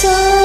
So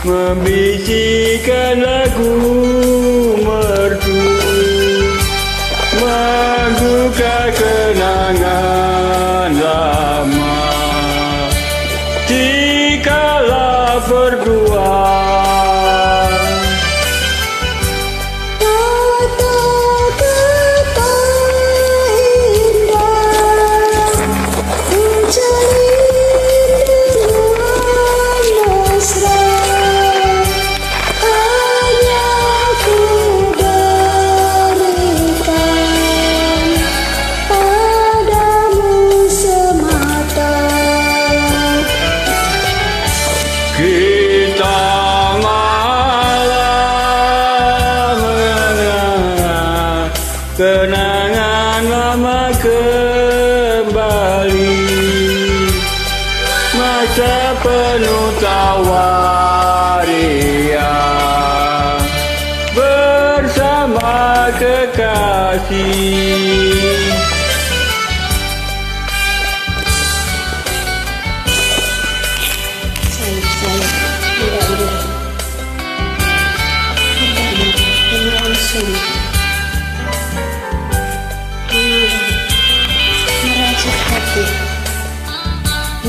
membisikkan lagu merdu magukan kenangan lama kembali. Masa penuh tawa ria bersama kekasih.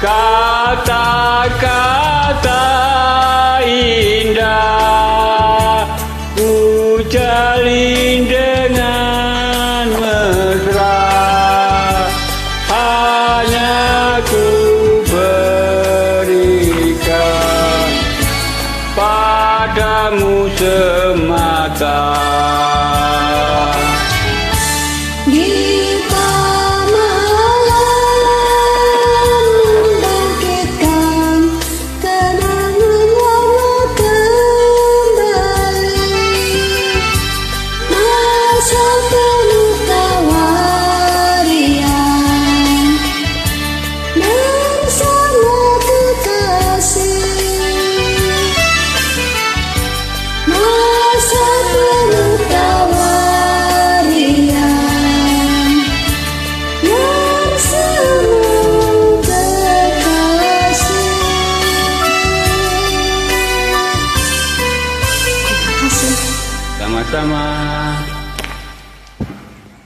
Kata-kata indah Ku jalin 在吗？